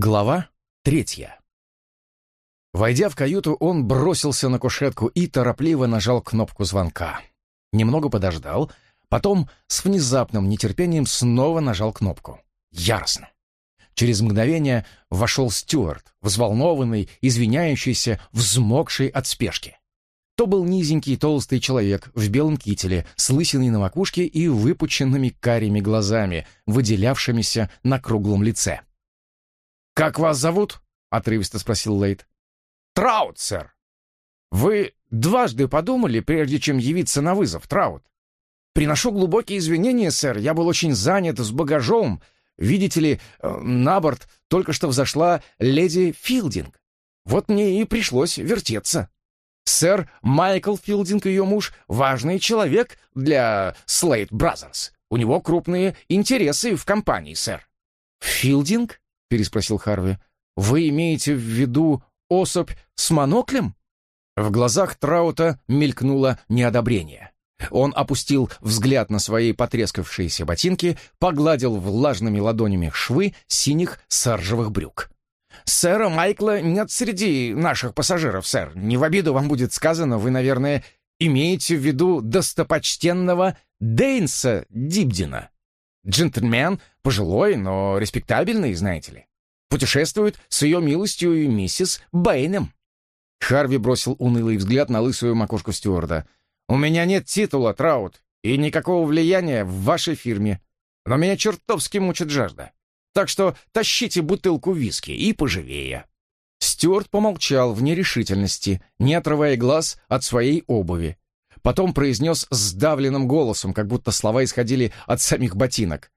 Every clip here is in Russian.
Глава третья. Войдя в каюту, он бросился на кушетку и торопливо нажал кнопку звонка. Немного подождал, потом с внезапным нетерпением снова нажал кнопку. Яростно. Через мгновение вошел Стюарт, взволнованный, извиняющийся, взмокший от спешки. То был низенький толстый человек в белом кителе, с лысиной на макушке и выпученными карими глазами, выделявшимися на круглом лице. «Как вас зовут?» — отрывисто спросил Лейт. «Траут, сэр». «Вы дважды подумали, прежде чем явиться на вызов, Траут?» «Приношу глубокие извинения, сэр. Я был очень занят с багажом. Видите ли, э, на борт только что взошла леди Филдинг. Вот мне и пришлось вертеться». «Сэр Майкл Филдинг, ее муж, важный человек для Slate Brothers. У него крупные интересы в компании, сэр». «Филдинг?» — переспросил Харви. «Вы имеете в виду особь с моноклем?» В глазах Траута мелькнуло неодобрение. Он опустил взгляд на свои потрескавшиеся ботинки, погладил влажными ладонями швы синих саржевых брюк. «Сэра Майкла нет среди наших пассажиров, сэр. Не в обиду вам будет сказано, вы, наверное, имеете в виду достопочтенного Дейнса Дибдина. Джентльмен пожилой, но респектабельный, знаете ли. Путешествует с ее милостью и миссис Бэйном». Харви бросил унылый взгляд на лысую макушку стюарда. «У меня нет титула, Траут, и никакого влияния в вашей фирме. Но меня чертовски мучит жажда. Так что тащите бутылку виски и поживее». Стюарт помолчал в нерешительности, не отрывая глаз от своей обуви. Потом произнес сдавленным голосом, как будто слова исходили от самих ботинок.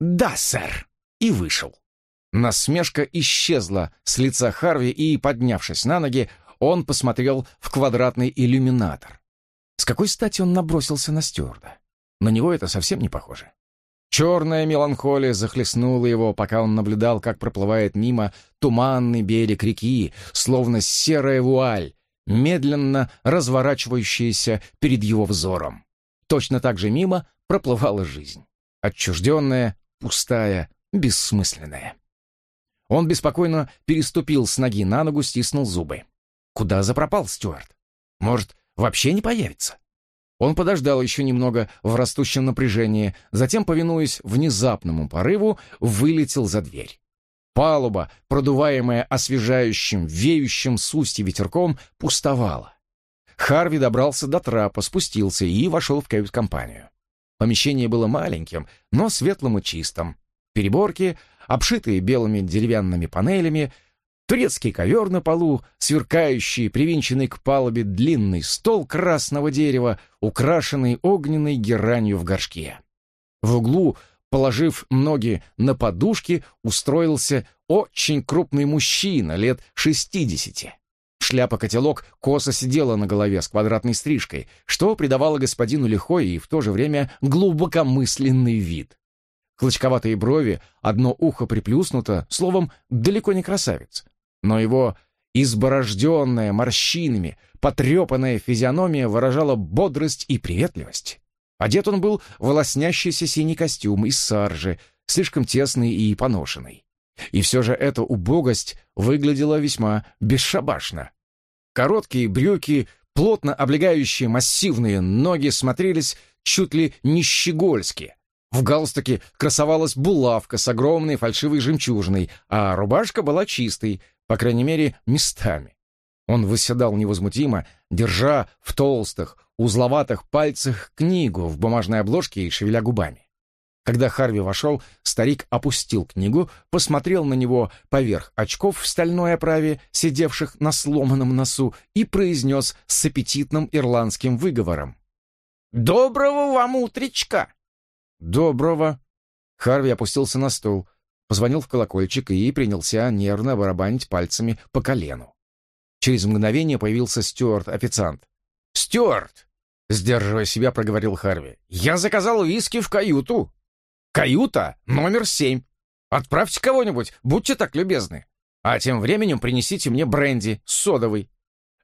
«Да, сэр!» и вышел. Насмешка исчезла с лица Харви, и, поднявшись на ноги, он посмотрел в квадратный иллюминатор. С какой стати он набросился на стюарда? На него это совсем не похоже. Черная меланхолия захлестнула его, пока он наблюдал, как проплывает мимо туманный берег реки, словно серая вуаль, медленно разворачивающаяся перед его взором. Точно так же мимо проплывала жизнь. Отчужденная, пустая, бессмысленная. Он беспокойно переступил с ноги на ногу, стиснул зубы. Куда запропал Стюарт? Может, вообще не появится? Он подождал еще немного в растущем напряжении, затем, повинуясь внезапному порыву, вылетел за дверь. Палуба, продуваемая освежающим, веющим с устья ветерком, пустовала. Харви добрался до трапа, спустился и вошел в кают-компанию. Помещение было маленьким, но светлым и чистым. Переборки, обшитые белыми деревянными панелями, турецкий ковер на полу, сверкающий, привинченный к палубе длинный стол красного дерева, украшенный огненной геранью в горшке. В углу, положив ноги на подушки, устроился очень крупный мужчина лет шестидесяти. Шляпа-котелок косо сидела на голове с квадратной стрижкой, что придавало господину лихой и в то же время глубокомысленный вид. Клочковатые брови, одно ухо приплюснуто, словом, далеко не красавец. Но его изборожденная морщинами, потрепанная физиономия выражала бодрость и приветливость. Одет он был в лоснящийся синий костюм из саржи, слишком тесный и поношенный. И все же эта убогость выглядела весьма бесшабашно. Короткие брюки, плотно облегающие массивные ноги смотрелись чуть ли не щегольски, в галстуке красовалась булавка с огромной фальшивой жемчужиной, а рубашка была чистой, по крайней мере, местами. Он выседал невозмутимо, держа в толстых, узловатых пальцах книгу в бумажной обложке и шевеля губами. Когда Харви вошел, старик опустил книгу, посмотрел на него поверх очков в стальной оправе, сидевших на сломанном носу, и произнес с аппетитным ирландским выговором. «Доброго вам утречка!» «Доброго!» Харви опустился на стул, позвонил в колокольчик и принялся нервно барабанить пальцами по колену. Через мгновение появился Стюарт-официант. «Стюарт!» — сдерживая себя, проговорил Харви. «Я заказал виски в каюту!» «Каюта номер семь. Отправьте кого-нибудь, будьте так любезны. А тем временем принесите мне бренди содовый».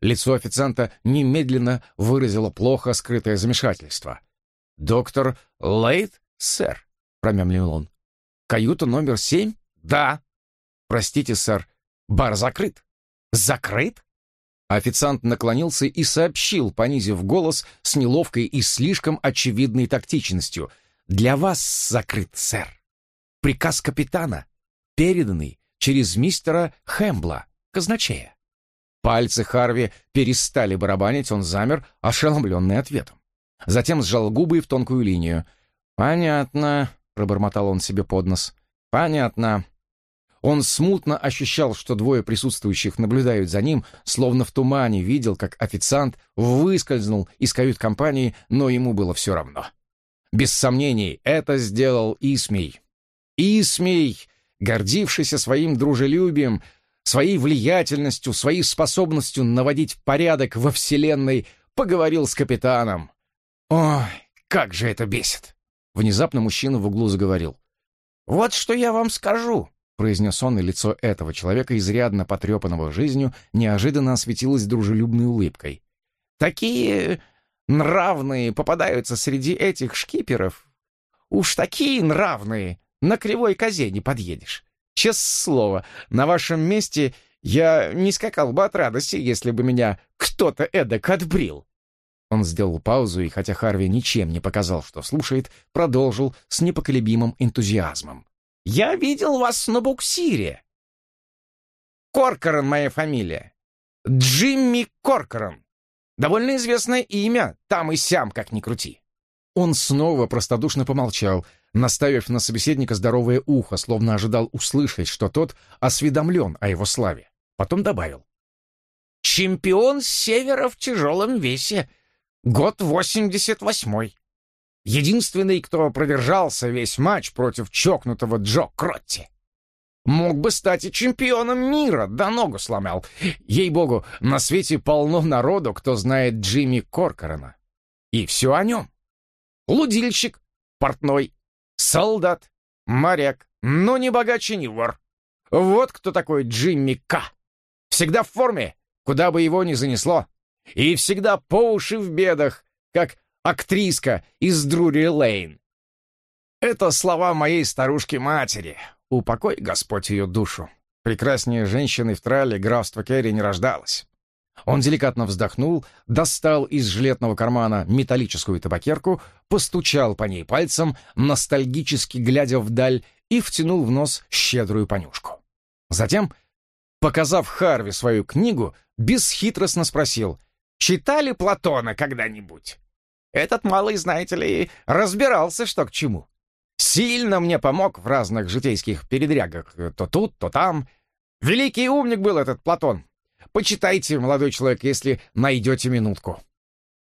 Лицо официанта немедленно выразило плохо скрытое замешательство. «Доктор Лейт?» «Сэр», — промямлил он. «Каюта номер семь?» «Да». «Простите, сэр, бар закрыт». «Закрыт?» Официант наклонился и сообщил, понизив голос с неловкой и слишком очевидной тактичностью. «Для вас закрыт, сэр. Приказ капитана, переданный через мистера Хэмбла, казначея». Пальцы Харви перестали барабанить, он замер, ошеломленный ответом. Затем сжал губы в тонкую линию. «Понятно», — пробормотал он себе под нос. «Понятно. Он смутно ощущал, что двое присутствующих наблюдают за ним, словно в тумане видел, как официант выскользнул из кают-компании, но ему было все равно. Без сомнений, это сделал Исмей. Исмей, гордившийся своим дружелюбием, своей влиятельностью, своей способностью наводить порядок во Вселенной, поговорил с капитаном. «Ой, как же это бесит!» Внезапно мужчина в углу заговорил. «Вот что я вам скажу произнес он, и лицо этого человека, изрядно потрепанного жизнью, неожиданно осветилось дружелюбной улыбкой. «Такие нравные попадаются среди этих шкиперов. Уж такие нравные, на кривой козе не подъедешь. Честное слово, на вашем месте я не скакал бы от радости, если бы меня кто-то эдак отбрил». Он сделал паузу, и хотя Харви ничем не показал, что слушает, продолжил с непоколебимым энтузиазмом. Я видел вас на буксире. Коркоран моя фамилия. Джимми Коркоран. Довольно известное имя, там и сям, как ни крути. Он снова простодушно помолчал, наставив на собеседника здоровое ухо, словно ожидал услышать, что тот осведомлен о его славе. Потом добавил. «Чемпион севера в тяжелом весе. Год восемьдесят восьмой. Единственный, кто продержался весь матч против чокнутого Джо Кротти. Мог бы стать и чемпионом мира, да ногу сломал. Ей-богу, на свете полно народу, кто знает Джимми Коркорена. И все о нем. Лудильщик, портной, солдат, моряк, но не богаче, не вор. Вот кто такой Джимми К. Всегда в форме, куда бы его ни занесло. И всегда по уши в бедах, как актриска из Друри Лейн. Это слова моей старушки-матери. Упокой, Господь, ее душу. Прекраснее женщины в трале графства Керри не рождалось. Он деликатно вздохнул, достал из жилетного кармана металлическую табакерку, постучал по ней пальцем, ностальгически глядя вдаль, и втянул в нос щедрую понюшку. Затем, показав Харви свою книгу, бесхитростно спросил, «Читали Платона когда-нибудь?» Этот малый, знаете ли, разбирался, что к чему. Сильно мне помог в разных житейских передрягах, то тут, то там. Великий умник был этот Платон. Почитайте, молодой человек, если найдете минутку».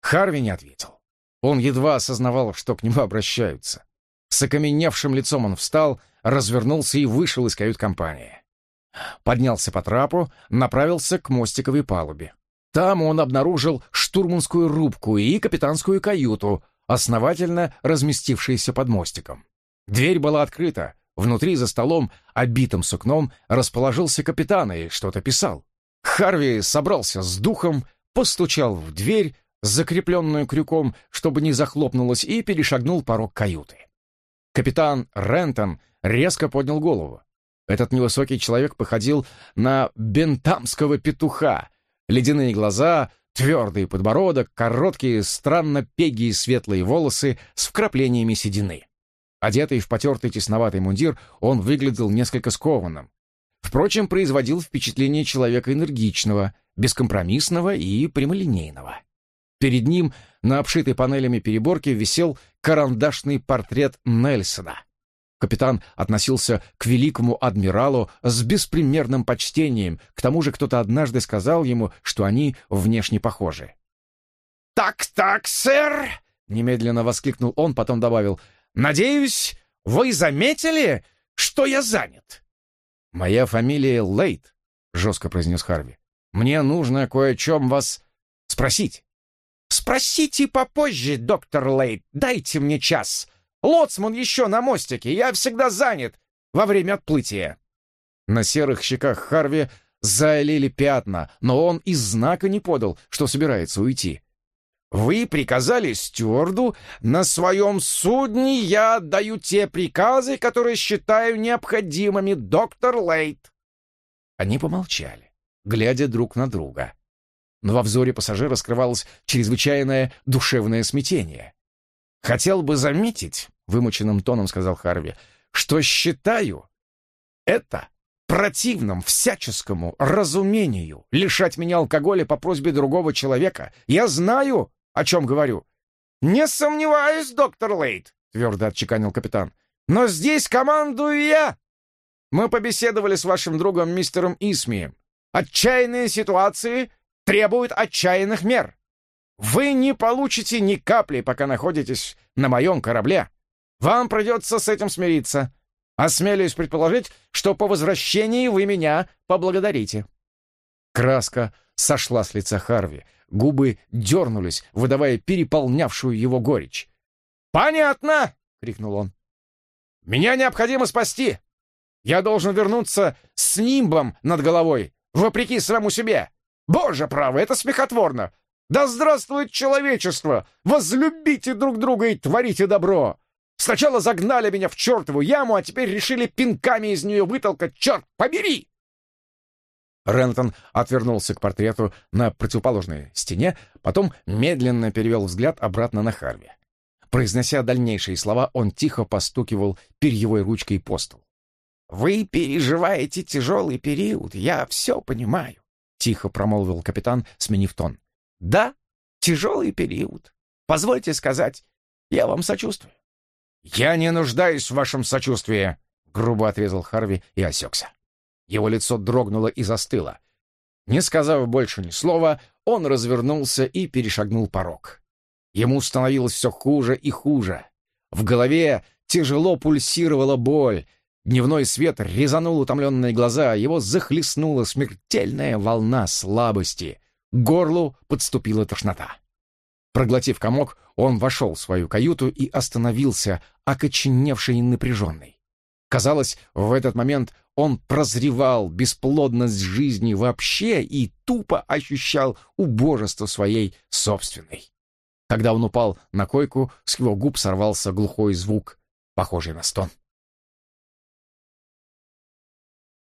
Харви не ответил. Он едва осознавал, что к нему обращаются. С окаменевшим лицом он встал, развернулся и вышел из кают-компании. Поднялся по трапу, направился к мостиковой палубе. Там он обнаружил штурманскую рубку и капитанскую каюту, основательно разместившиеся под мостиком. Дверь была открыта. Внутри за столом, обитым сукном, расположился капитан и что-то писал. Харви собрался с духом, постучал в дверь, закрепленную крюком, чтобы не захлопнулась, и перешагнул порог каюты. Капитан Рентон резко поднял голову. Этот невысокий человек походил на бентамского петуха, Ледяные глаза, твердый подбородок, короткие, странно пегие светлые волосы с вкраплениями седины. Одетый в потертый тесноватый мундир, он выглядел несколько скованным. Впрочем, производил впечатление человека энергичного, бескомпромиссного и прямолинейного. Перед ним на обшитой панелями переборке висел карандашный портрет Нельсона. Капитан относился к великому адмиралу с беспримерным почтением, к тому же кто-то однажды сказал ему, что они внешне похожи. «Так-так, сэр!» — немедленно воскликнул он, потом добавил. «Надеюсь, вы заметили, что я занят?» «Моя фамилия Лейт», — жестко произнес Харви. «Мне нужно кое о чем вас спросить». «Спросите попозже, доктор Лейт. Дайте мне час. Лоцман еще на мостике, я всегда занят во время отплытия». На серых щеках Харви залили пятна, но он и знака не подал, что собирается уйти. «Вы приказали стюарду, на своем судне я отдаю те приказы, которые считаю необходимыми, доктор Лейт». Они помолчали, глядя друг на друга. Но во взоре пассажира скрывалось чрезвычайное душевное смятение. «Хотел бы заметить», — вымученным тоном сказал Харви, «что считаю это противным всяческому разумению лишать меня алкоголя по просьбе другого человека. Я знаю, о чем говорю». «Не сомневаюсь, доктор Лейт», — твердо отчеканил капитан. «Но здесь командую я. Мы побеседовали с вашим другом мистером Исмием. Отчаянные ситуации требуют отчаянных мер. Вы не получите ни капли, пока находитесь на моем корабле. Вам придется с этим смириться. Осмелюсь предположить, что по возвращении вы меня поблагодарите». Краска сошла с лица Харви, губы дернулись, выдавая переполнявшую его горечь. «Понятно!» — крикнул он. «Меня необходимо спасти! Я должен вернуться с нимбом над головой, вопреки самому себе! Боже правый, это смехотворно! Да здравствует человечество! Возлюбите друг друга и творите добро! Сначала загнали меня в чертову яму, а теперь решили пинками из нее вытолкать, черт побери!» Рентон отвернулся к портрету на противоположной стене, потом медленно перевел взгляд обратно на Харви. Произнося дальнейшие слова, он тихо постукивал перьевой ручкой по столу. «Вы переживаете тяжелый период, я все понимаю», — тихо промолвил капитан, сменив тон. «Да, тяжелый период. Позвольте сказать, я вам сочувствую». «Я не нуждаюсь в вашем сочувствии», — грубо отрезал Харви и осекся. Его лицо дрогнуло и застыло. Не сказав больше ни слова, он развернулся и перешагнул порог. Ему становилось все хуже и хуже. В голове тяжело пульсировала боль. Дневной свет резанул утомленные глаза, его захлестнула смертельная волна слабости. К горлу подступила тошнота. Проглотив комок, он вошел в свою каюту и остановился, окоченевший и напряженный. Казалось, в этот момент он прозревал бесплодность жизни вообще и тупо ощущал убожество своей собственной. Когда он упал на койку, с его губ сорвался глухой звук, похожий на стон.